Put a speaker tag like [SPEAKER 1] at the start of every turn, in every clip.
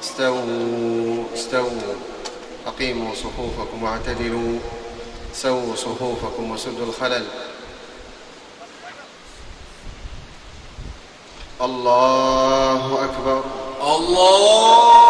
[SPEAKER 1] استووا استووا أقيموا صفوفكم واعتدلوا سووا صفوفكم وسدوا الخلل. الله أكبر.
[SPEAKER 2] الله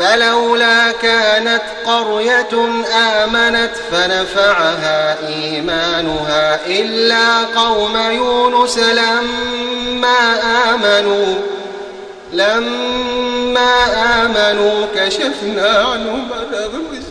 [SPEAKER 1] فلولا كانت قرية آمنت فنفعها إيمانها إلا قوم يونس لما آمنوا لما آمنوا كشفنا عنهم عذاب الخزي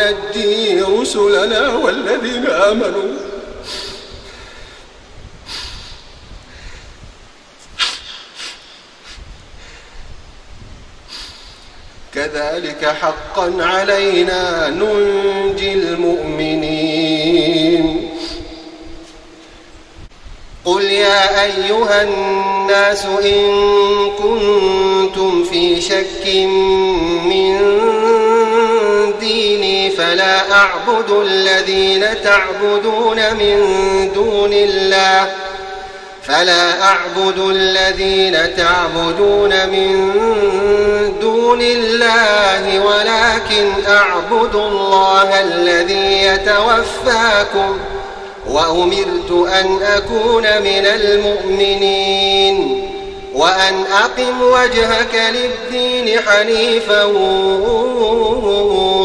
[SPEAKER 1] ثم ننجي رسلنا والذين آمنوا. كذلك حقا علينا ننجي المؤمنين. قل يا أيها الناس إن كنتم في شك من فلا أعبد الذين تعبدون من دون الله. فلا أعبد الذين تعبدون من دون الله ولكن أعبد الله الذي يتوفاكم. وأمرت أن أكون من المؤمنين. وأن أقم وجهك للدين حنيفا.